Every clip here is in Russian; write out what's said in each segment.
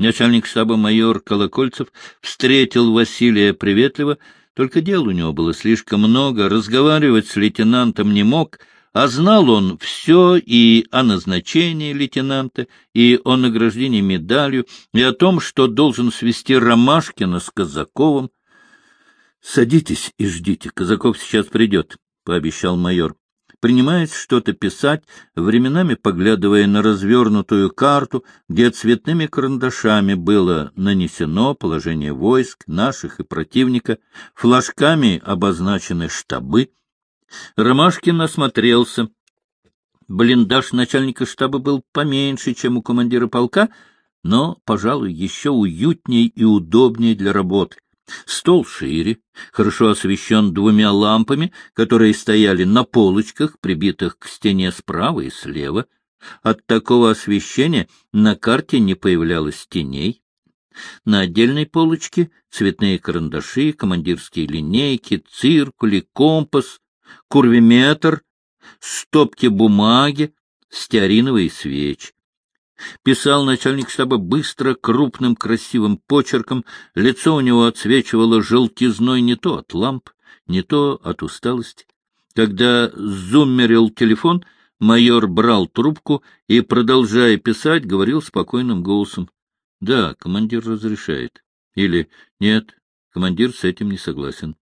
Начальник штаба майор Колокольцев встретил Василия приветливо, только дел у него было слишком много, разговаривать с лейтенантом не мог, а знал он все и о назначении лейтенанта, и о награждении медалью, и о том, что должен свести Ромашкина с Казаковым. — Садитесь и ждите, Казаков сейчас придет, — пообещал майор. Принимаясь что-то писать, временами поглядывая на развернутую карту, где цветными карандашами было нанесено положение войск, наших и противника, флажками обозначены штабы, Ромашкин осмотрелся. Блиндаж начальника штаба был поменьше, чем у командира полка, но, пожалуй, еще уютнее и удобнее для работы. Стол шире, хорошо освещен двумя лампами, которые стояли на полочках, прибитых к стене справа и слева. От такого освещения на карте не появлялось теней. На отдельной полочке цветные карандаши, командирские линейки, циркули, компас, курвиметр, стопки бумаги, стеариновые свечи. Писал начальник штаба быстро, крупным, красивым почерком, лицо у него отсвечивало желтизной не то от ламп, не то от усталости. Когда зуммерил телефон, майор брал трубку и, продолжая писать, говорил спокойным голосом. — Да, командир разрешает. Или — Нет, командир с этим не согласен.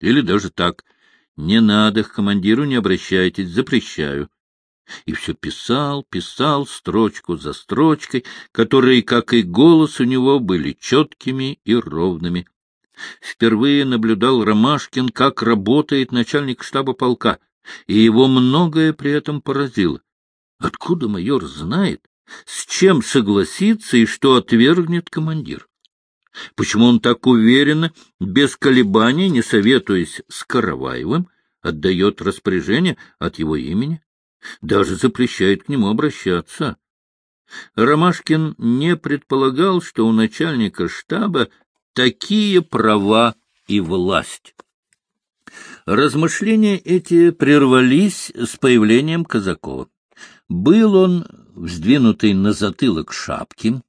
Или даже так — не надо, к командиру не обращайтесь, запрещаю. И все писал, писал строчку за строчкой, которые, как и голос у него, были четкими и ровными. Впервые наблюдал Ромашкин, как работает начальник штаба полка, и его многое при этом поразило. Откуда майор знает, с чем согласится и что отвергнет командир? Почему он так уверенно, без колебаний, не советуясь с Караваевым, отдает распоряжение от его имени? Даже запрещает к нему обращаться. Ромашкин не предполагал, что у начальника штаба такие права и власть. Размышления эти прервались с появлением Казакова. Был он, вздвинутый на затылок шапки,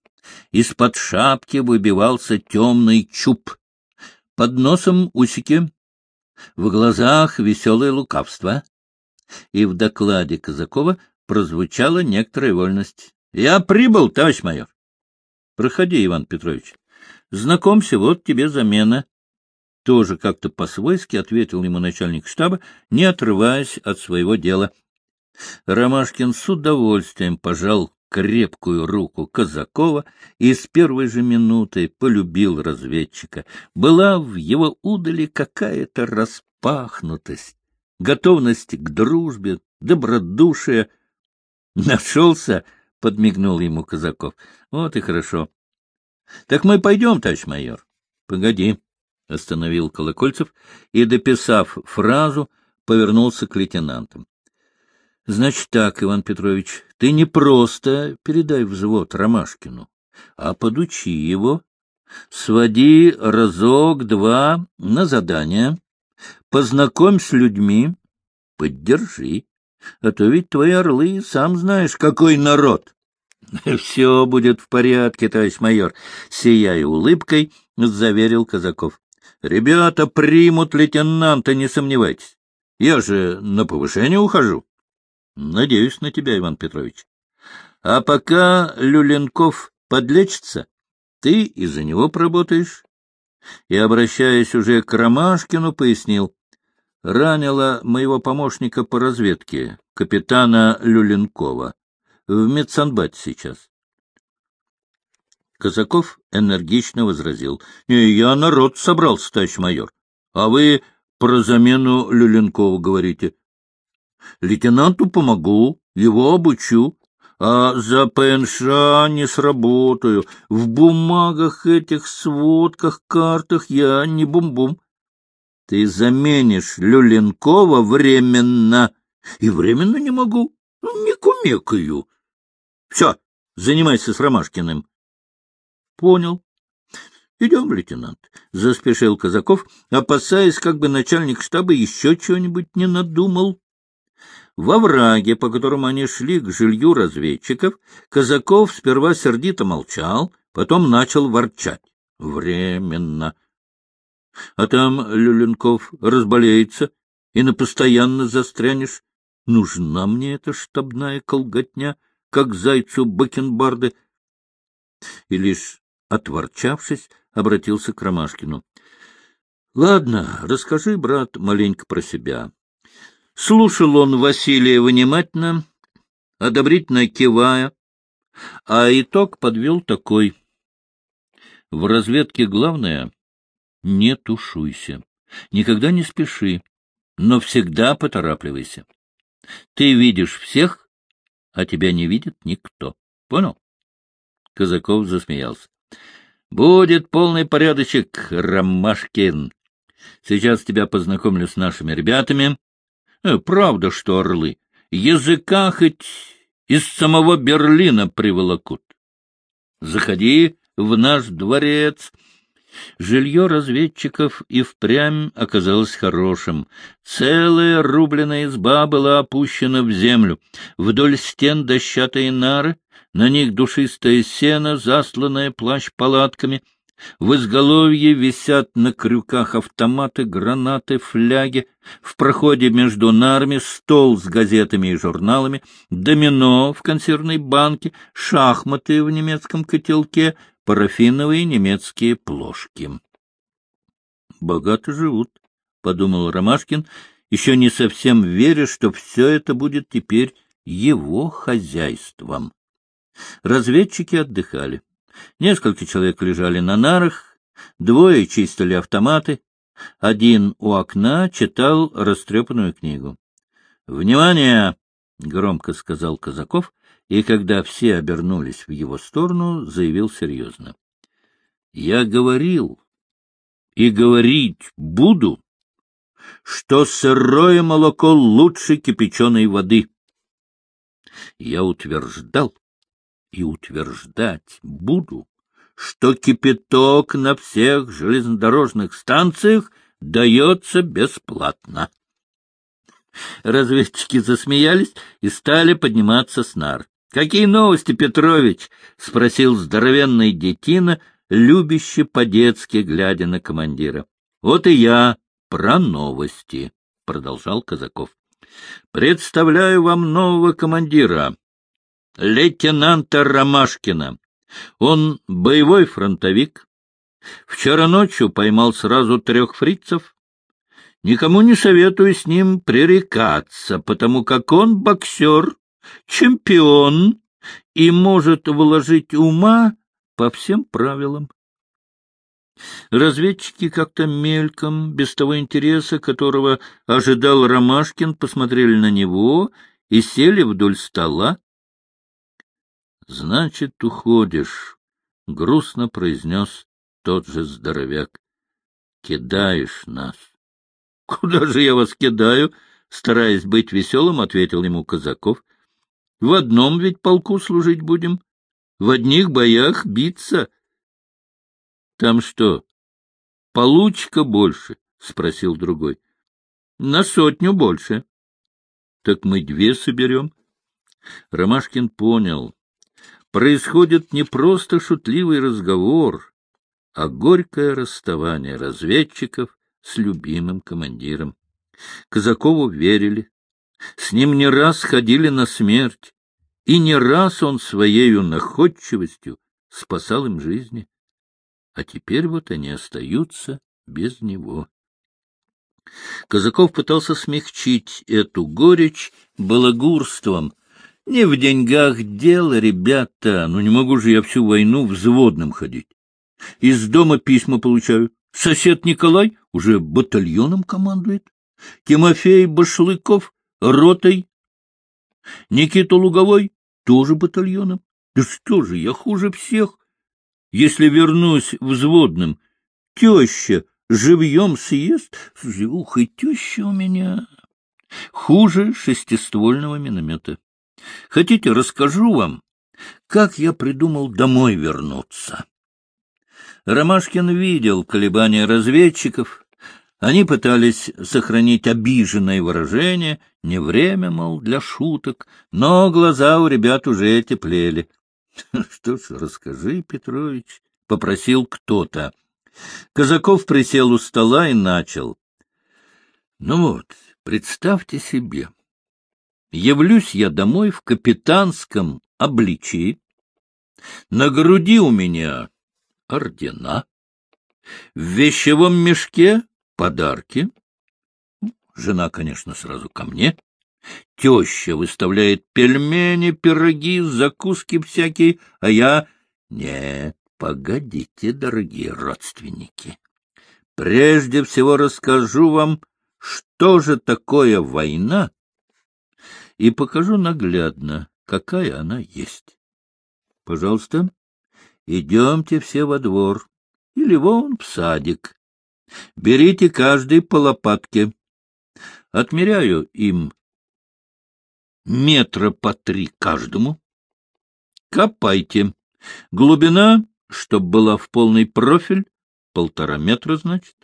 из-под шапки выбивался темный чуб. Под носом усики, в глазах веселое лукавство. И в докладе Казакова прозвучала некоторая вольность. — Я прибыл, товарищ майор. — Проходи, Иван Петрович. Знакомься, вот тебе замена. Тоже как-то по-свойски ответил ему начальник штаба, не отрываясь от своего дела. Ромашкин с удовольствием пожал крепкую руку Казакова и с первой же минуты полюбил разведчика. Была в его удали какая-то распахнутость, готовность к дружбе, добродушие. «Нашелся?» — подмигнул ему Казаков. «Вот и хорошо. Так мы пойдем, товарищ майор?» «Погоди», — остановил Колокольцев и, дописав фразу, повернулся к лейтенантам. — Значит так, Иван Петрович, ты не просто передай взвод Ромашкину, а подучи его, своди разок-два на задание, познакомь с людьми, поддержи, а то ведь твои орлы, сам знаешь, какой народ. — Все будет в порядке, товарищ майор, — сияя улыбкой, заверил Казаков. — Ребята примут лейтенанта, не сомневайтесь. Я же на повышение ухожу. Надеюсь на тебя, Иван Петрович. А пока Люленков подлечится, ты из-за него поработаешь. И, обращаясь уже к Ромашкину, пояснил. Ранила моего помощника по разведке, капитана Люленкова. В медсанбате сейчас. Казаков энергично возразил. — Не, я народ собрался, товарищ майор. А вы про замену Люленкова говорите. Лейтенанту помогу, его обучу, а за ПНШ не сработаю. В бумагах этих, сводках, картах я не бум-бум. Ты заменишь Люленкова временно. И временно не могу, не кумекаю. Все, занимайся с Ромашкиным. Понял. Идем, лейтенант, — заспешил Казаков, опасаясь, как бы начальник штаба еще чего-нибудь не надумал. Во враге, по которому они шли к жилью разведчиков, Казаков сперва сердито молчал, Потом начал ворчать. Временно. А там Люленков разболеется, и на постоянно застрянешь. Нужна мне эта штабная колготня, как зайцу бакенбарды. И лишь отворчавшись, обратился к Ромашкину. — Ладно, расскажи, брат, маленько про себя. Слушал он Василия внимательно, одобрительно кивая, а итог подвел такой. В разведке главное — не тушуйся, никогда не спеши, но всегда поторапливайся. Ты видишь всех, а тебя не видит никто. Понял? Казаков засмеялся. — Будет полный порядочек, Ромашкин. Сейчас тебя познакомлю с нашими ребятами. Э, правда, что орлы. Языка хоть из самого Берлина приволокут. Заходи в наш дворец. Жилье разведчиков и впрямь оказалось хорошим. Целая рубленная изба была опущена в землю. Вдоль стен дощатые нары, на них душистое сено, засланное плащ-палатками. В изголовье висят на крюках автоматы, гранаты, фляги. В проходе между нарами стол с газетами и журналами, домино в консервной банке, шахматы в немецком котелке, парафиновые немецкие плошки. «Богато живут», — подумал Ромашкин, еще не совсем веря, что все это будет теперь его хозяйством. Разведчики отдыхали. Несколько человек лежали на нарах, двое чистили автоматы, один у окна читал растрепанную книгу. «Внимание!» — громко сказал Казаков, и, когда все обернулись в его сторону, заявил серьезно. «Я говорил и говорить буду, что сырое молоко лучше кипяченой воды. Я утверждал, и утверждать буду, что кипяток на всех железнодорожных станциях дается бесплатно. Разведчики засмеялись и стали подниматься с нар. — Какие новости, Петрович? — спросил здоровенный детина, любящий по-детски, глядя на командира. — Вот и я про новости, — продолжал Казаков. — Представляю вам нового командира, лейтенанта Ромашкина. Он боевой фронтовик. Вчера ночью поймал сразу трех фрицев. Никому не советую с ним пререкаться, потому как он боксер, чемпион и может вложить ума по всем правилам. Разведчики как-то мельком, без того интереса, которого ожидал Ромашкин, посмотрели на него и сели вдоль стола, — Значит, уходишь, — грустно произнес тот же здоровяк. — Кидаешь нас. — Куда же я вас кидаю? — стараясь быть веселым, ответил ему Казаков. — В одном ведь полку служить будем, в одних боях биться. — Там что, получка больше? — спросил другой. — На сотню больше. — Так мы две соберем. Ромашкин понял, происходит не просто шутливый разговор, а горькое расставание разведчиков с любимым командиром. Казакову верили, с ним не раз ходили на смерть, и не раз он своею находчивостью спасал им жизни. А теперь вот они остаются без него. Казаков пытался смягчить эту горечь балагурством, не в деньгах дело, ребята. Ну, не могу же я всю войну взводным ходить. Из дома письма получаю. Сосед Николай уже батальоном командует. Тимофей Башлыков ротой. Никита Луговой тоже батальоном. Да что же, я хуже всех. Если вернусь взводным, теща живьем съест. Ух, и теща у меня хуже шестиствольного миномета. Хотите, расскажу вам, как я придумал домой вернуться? Ромашкин видел колебания разведчиков. Они пытались сохранить обиженное выражение, не время, мол, для шуток, но глаза у ребят уже теплели. — Что ж, расскажи, Петрович, — попросил кто-то. Казаков присел у стола и начал. — Ну вот, представьте себе, явлюсь я домой в капитанском обличии, на груди у меня ордена, в вещевом мешке подарки. Жена, конечно, сразу ко мне. Теща выставляет пельмени, пироги, закуски всякие, а я... Нет, погодите, дорогие родственники. Прежде всего расскажу вам, что же такое война, и покажу наглядно, какая она есть. Пожалуйста, идемте все во двор или вон в садик. Берите каждый по лопатке. Отмеряю им метра по три каждому. Копайте. Глубина, чтоб была в полный профиль, полтора метра, значит.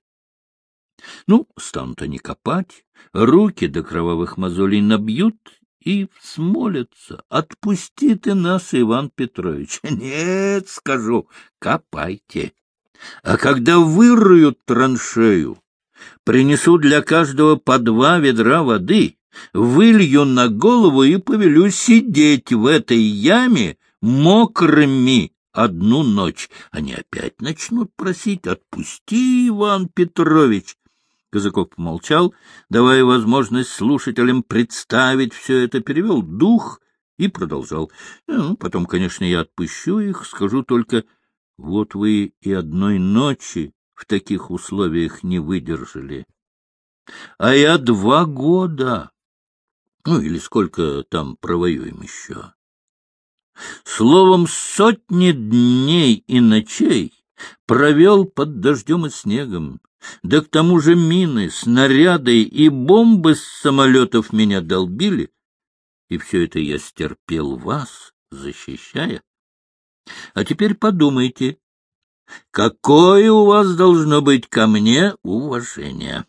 Ну, станут они копать, руки до кровавых мозолей набьют и смолятся. Отпусти ты нас, Иван Петрович. Нет, скажу, копайте. А когда выруют траншею, принесу для каждого по два ведра воды, вылью на голову и повелю сидеть в этой яме мокрыми одну ночь. Они опять начнут просить «Отпусти, Иван Петрович!» Казаков помолчал, давая возможность слушателям представить все это, перевел дух и продолжал. Ну, потом, конечно, я отпущу их, скажу только, вот вы и одной ночи в таких условиях не выдержали. А я два года, ну или сколько там провоюем еще. Словом, сотни дней и ночей провел под дождем и снегом, да к тому же мины, снаряды и бомбы с самолетов меня долбили, и все это я стерпел вас, защищая. А теперь подумайте, какое у вас должно быть ко мне уважение.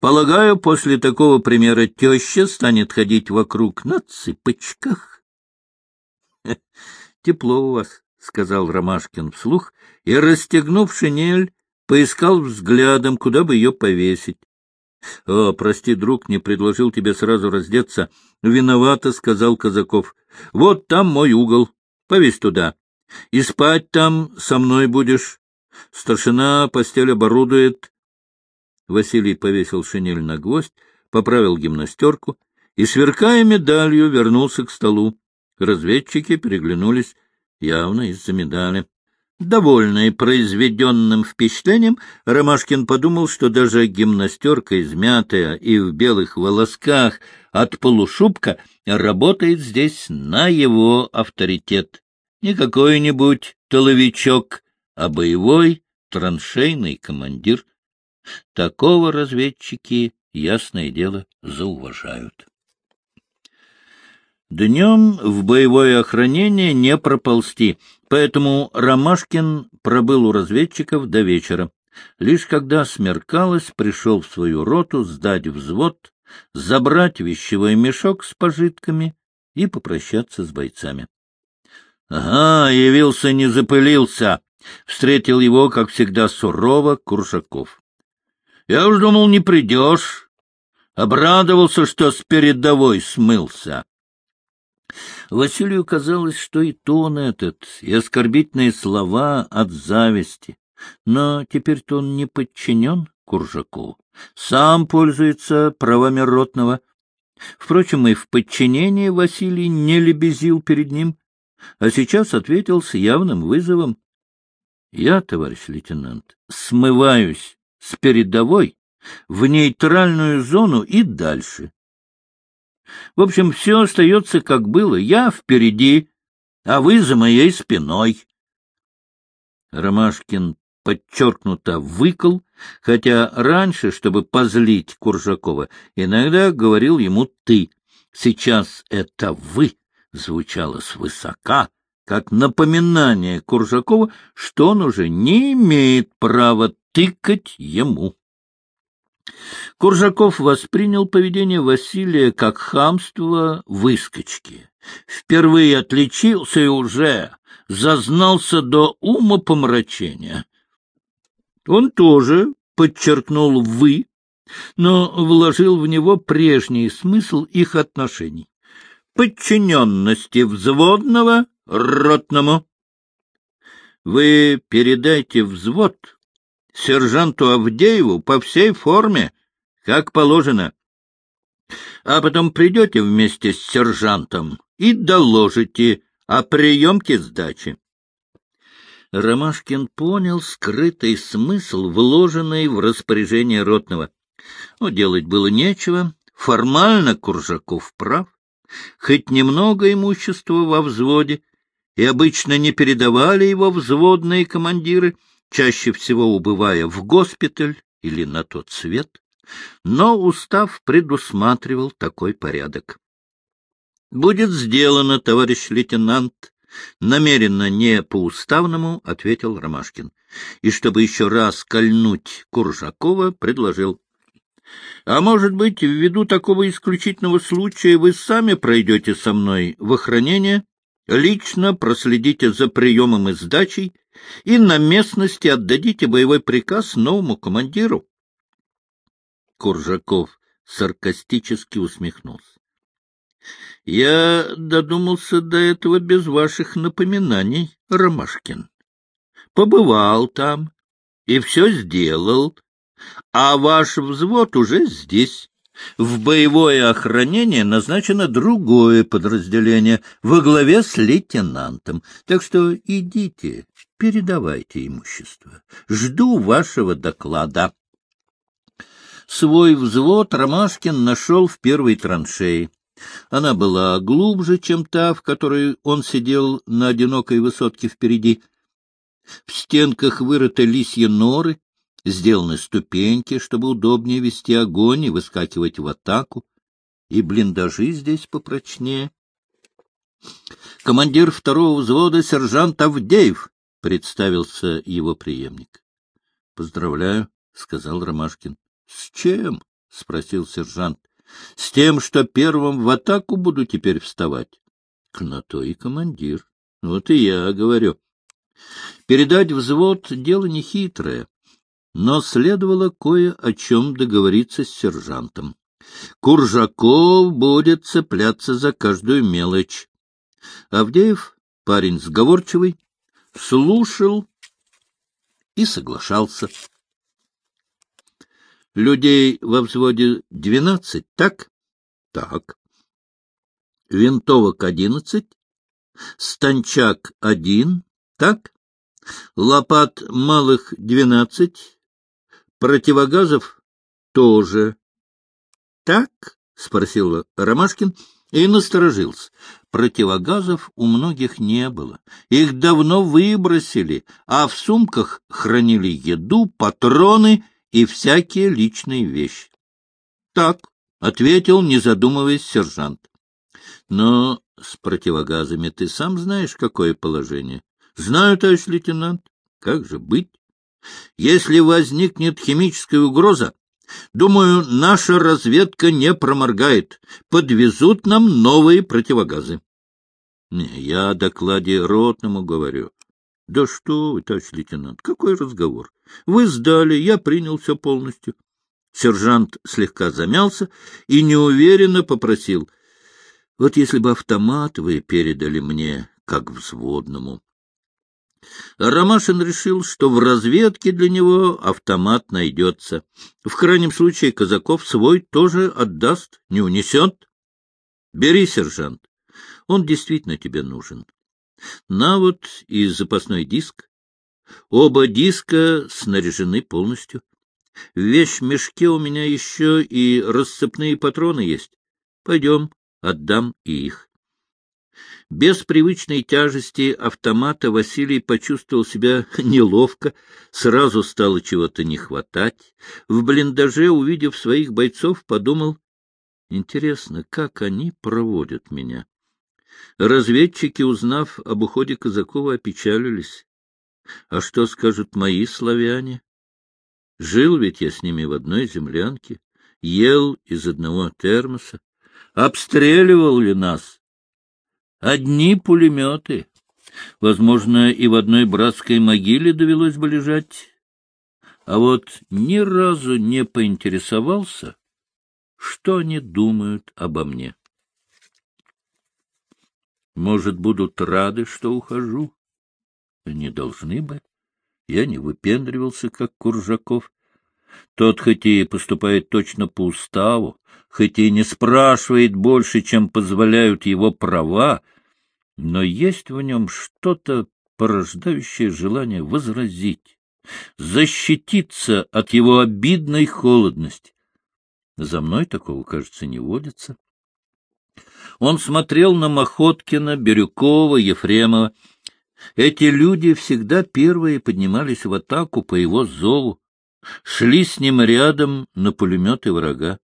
Полагаю, после такого примера теща станет ходить вокруг на цыпочках. — Тепло у вас, — сказал Ромашкин вслух, и, расстегнув шинель, поискал взглядом, куда бы ее повесить. — О, прости, друг, не предложил тебе сразу раздеться. — Виновато, — сказал Казаков. — Вот там мой угол. Повесь туда. И спать там со мной будешь. Старшина постель оборудует. Василий повесил шинель на гвоздь, поправил гимнастерку и, сверкая медалью, вернулся к столу. Разведчики переглянулись явно из-за медали. Довольный произведенным впечатлением, Ромашкин подумал, что даже гимнастерка, измятая и в белых волосках от полушубка, работает здесь на его авторитет. Не какой-нибудь толовичок, а боевой траншейный командир. Такого разведчики, ясное дело, зауважают. Днем в боевое охранение не проползти, поэтому Ромашкин пробыл у разведчиков до вечера. Лишь когда смеркалось, пришел в свою роту сдать взвод, забрать вещевой мешок с пожитками и попрощаться с бойцами. — Ага, явился, не запылился. Встретил его, как всегда, сурово Куршаков. — Я уж думал, не придешь. Обрадовался, что с передовой смылся. Василию казалось, что и тон этот, и оскорбительные слова от зависти. Но теперь-то он не подчинен Куржаку, сам пользуется правами ротного. Впрочем, и в подчинении Василий не лебезил перед ним, а сейчас ответил с явным вызовом. — Я, товарищ лейтенант, смываюсь с передовой в нейтральную зону и дальше. В общем, все остается, как было. Я впереди, а вы за моей спиной. Ромашкин подчеркнуто выкол, хотя раньше, чтобы позлить Куржакова, иногда говорил ему «ты». Сейчас это «вы» звучало свысока, как напоминание Куржакова, что он уже не имеет права тыкать ему. Куржаков воспринял поведение Василия как хамство выскочки Впервые отличился и уже зазнался до ума помрачения. Он тоже подчеркнул «вы», но вложил в него прежний смысл их отношений — подчиненности взводного ротному. Вы передайте взвод сержанту Авдееву по всей форме, как положено. А потом придете вместе с сержантом и доложите о приемке сдачи. Ромашкин понял скрытый смысл, вложенный в распоряжение ротного. Но делать было нечего. Формально Куржаков прав. Хоть немного имущества во взводе, и обычно не передавали его взводные командиры, чаще всего убывая в госпиталь или на тот свет, но устав предусматривал такой порядок. — Будет сделано, товарищ лейтенант, — намеренно не по-уставному ответил Ромашкин. И чтобы еще раз кольнуть Куржакова, предложил. — А может быть, ввиду такого исключительного случая вы сами пройдете со мной в охранение, лично проследите за приемом и сдачей и на местности отдадите боевой приказ новому командиру? Куржаков саркастически усмехнулся. Я додумался до этого без ваших напоминаний, Ромашкин. Побывал там и все сделал, а ваш взвод уже здесь. В боевое охранение назначено другое подразделение во главе с лейтенантом. Так что идите, передавайте имущество. Жду вашего доклада. Свой взвод Ромашкин нашел в первой траншеи. Она была глубже, чем та, в которой он сидел на одинокой высотке впереди. В стенках вырыты лисьи норы, сделаны ступеньки, чтобы удобнее вести огонь и выскакивать в атаку, и блиндажи здесь попрочнее. Командир второго взвода сержант Авдеев, — представился его преемник. — Поздравляю, — сказал Ромашкин. — С чем? — спросил сержант. С тем, что первым в атаку буду теперь вставать. На то и командир. Вот и я говорю. Передать взвод — дело нехитрое, но следовало кое о чем договориться с сержантом. Куржаков будет цепляться за каждую мелочь. Авдеев, парень сговорчивый, слушал и соглашался. Людей во взводе двенадцать, так? Так. Винтовок одиннадцать, станчак один, так? Лопат малых двенадцать, противогазов тоже. Так? — спросил Ромашкин и насторожился. Противогазов у многих не было. Их давно выбросили, а в сумках хранили еду, патроны — и всякие личные вещи. — Так, — ответил, не задумываясь, сержант. — Но с противогазами ты сам знаешь, какое положение. — Знаю, товарищ лейтенант. Как же быть? Если возникнет химическая угроза, думаю, наша разведка не проморгает. Подвезут нам новые противогазы. Не, я о докладе ротному говорю. Да что вы, товарищ лейтенант, какой разговор? Вы сдали, я принял все полностью. Сержант слегка замялся и неуверенно попросил. Вот если бы автомат вы передали мне, как взводному. Ромашин решил, что в разведке для него автомат найдется. В крайнем случае Казаков свой тоже отдаст, не унесет. Бери, сержант, он действительно тебе нужен. На вот и запасной диск. Оба диска снаряжены полностью. В вещмешке у меня еще и рассыпные патроны есть. Пойдем, отдам и их. Без привычной тяжести автомата Василий почувствовал себя неловко, сразу стало чего-то не хватать. В блиндаже, увидев своих бойцов, подумал, интересно, как они проводят меня. Разведчики, узнав об уходе Казакова, опечалились. А что скажут мои славяне? Жил ведь я с ними в одной землянке, ел из одного термоса. Обстреливал ли нас? Одни пулеметы. Возможно, и в одной братской могиле довелось бы лежать. А вот ни разу не поинтересовался, что они думают обо мне. Может, будут рады, что ухожу? Не должны бы. Я не выпендривался, как Куржаков. Тот хоть и поступает точно по уставу, хоть и не спрашивает больше, чем позволяют его права, но есть в нем что-то, порождающее желание возразить, защититься от его обидной холодности. За мной такого, кажется, не водится. Он смотрел на Мохоткина, Бирюкова, Ефремова. Эти люди всегда первые поднимались в атаку по его зову, шли с ним рядом на пулеметы врага.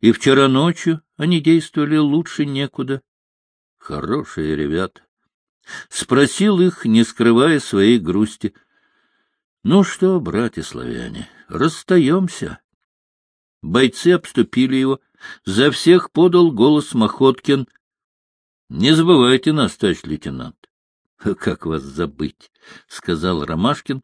И вчера ночью они действовали лучше некуда. Хорошие ребята. Спросил их, не скрывая своей грусти. — Ну что, братья-славяне, расстаемся. Бойцы обступили его. За всех подал голос Мохоткин. — Не забывайте нас, товарищ лейтенант. — Как вас забыть? — сказал Ромашкин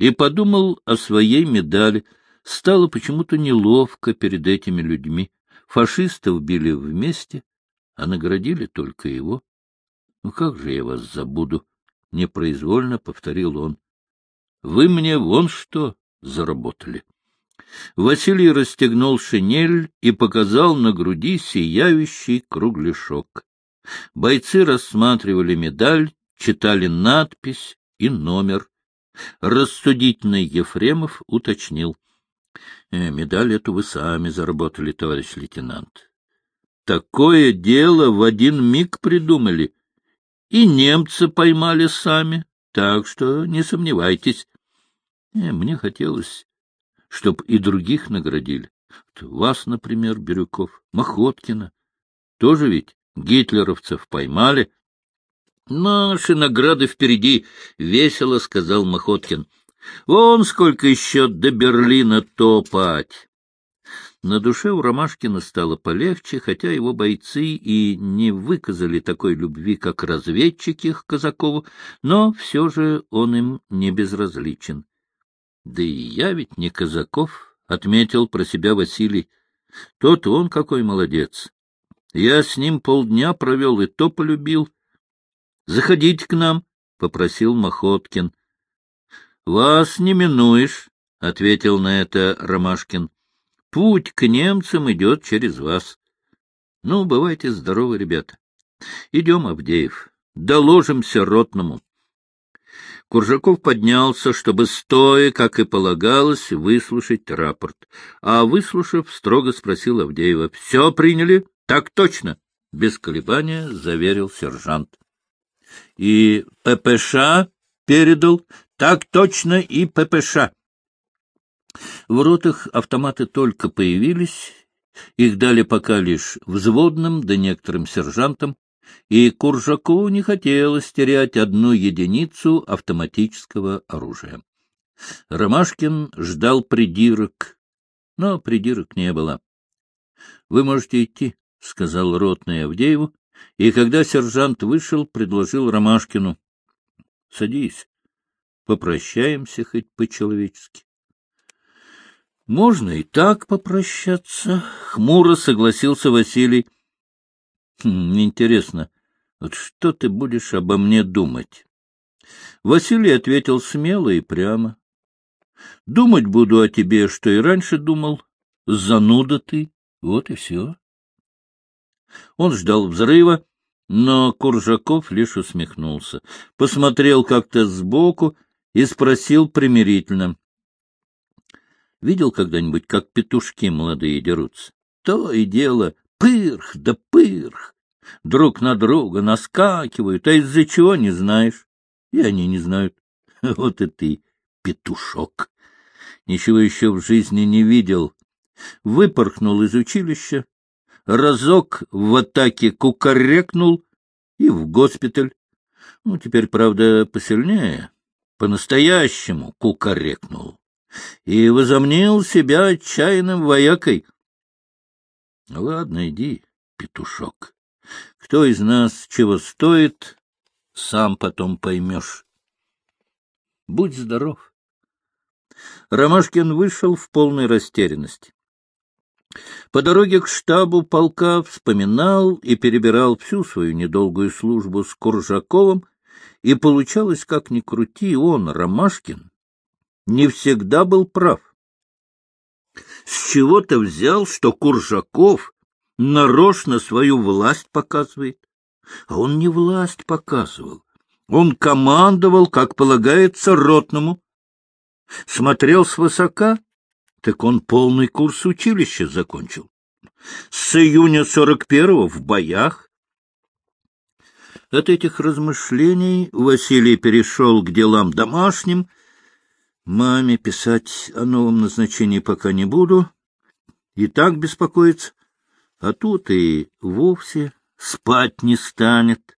и подумал о своей медали. Стало почему-то неловко перед этими людьми. Фашистов били вместе, а наградили только его. — Ну как же я вас забуду? — непроизвольно повторил он. — Вы мне вон что заработали. Василий расстегнул шинель и показал на груди сияющий кругляшок. Бойцы рассматривали медаль, читали надпись и номер. Рассудительный Ефремов уточнил. «Э, — Медаль эту вы сами заработали, товарищ лейтенант. Такое дело в один миг придумали. И немцы поймали сами, так что не сомневайтесь. Э, мне хотелось, чтоб и других наградили. Вас, например, Бирюков, Мохоткина. Тоже ведь гитлеровцев поймали, Наши награды впереди, — весело сказал Махоткин. Вон сколько еще до Берлина топать. На душе у Ромашкина стало полегче, хотя его бойцы и не выказали такой любви, как разведчики к Казакову, но все же он им не безразличен. Да и я ведь не Казаков, — отметил про себя Василий. Тот он какой молодец. Я с ним полдня провел и то полюбил. — Заходите к нам, — попросил Махоткин. — Вас не минуешь, — ответил на это Ромашкин. — Путь к немцам идет через вас. Ну, бывайте здоровы, ребята. Идем, Авдеев, доложимся ротному. Куржаков поднялся, чтобы, стоя, как и полагалось, выслушать рапорт. А, выслушав, строго спросил Авдеева. — Все приняли? — Так точно. Без колебания заверил сержант и ППШ передал, так точно и ППШ. В ротах автоматы только появились, их дали пока лишь взводным да некоторым сержантам, и Куржаку не хотелось терять одну единицу автоматического оружия. Ромашкин ждал придирок, но придирок не было. — Вы можете идти, — сказал ротный Авдееву, и когда сержант вышел, предложил Ромашкину. — Садись, попрощаемся хоть по-человечески. — Можно и так попрощаться, — хмуро согласился Василий. Хм, — Интересно, вот что ты будешь обо мне думать? Василий ответил смело и прямо. — Думать буду о тебе, что и раньше думал. Зануда ты, вот и все. Он ждал взрыва, но Куржаков лишь усмехнулся, посмотрел как-то сбоку и спросил примирительно. — Видел когда-нибудь, как петушки молодые дерутся? То и дело, пырх да пырх, друг на друга наскакивают, а из-за чего не знаешь. И они не знают. Вот и ты, петушок. Ничего еще в жизни не видел. Выпорхнул из училища, разок в атаке кукарекнул и в госпиталь. Ну, теперь, правда, посильнее, по-настоящему кукарекнул и возомнил себя отчаянным воякой. Ладно, иди, петушок. Кто из нас чего стоит, сам потом поймешь. Будь здоров. Ромашкин вышел в полной растерянности. По дороге к штабу полка вспоминал и перебирал всю свою недолгую службу с Куржаковым, и получалось, как ни крути, он, Ромашкин, не всегда был прав. С чего ты взял, что Куржаков нарочно свою власть показывает? А он не власть показывал. Он командовал, как полагается, ротному. Смотрел свысока, так он полный курс училища закончил. С июня сорок первого в боях. От этих размышлений Василий перешел к делам домашним. Маме писать о новом назначении пока не буду. И так беспокоится. А тут и вовсе спать не станет.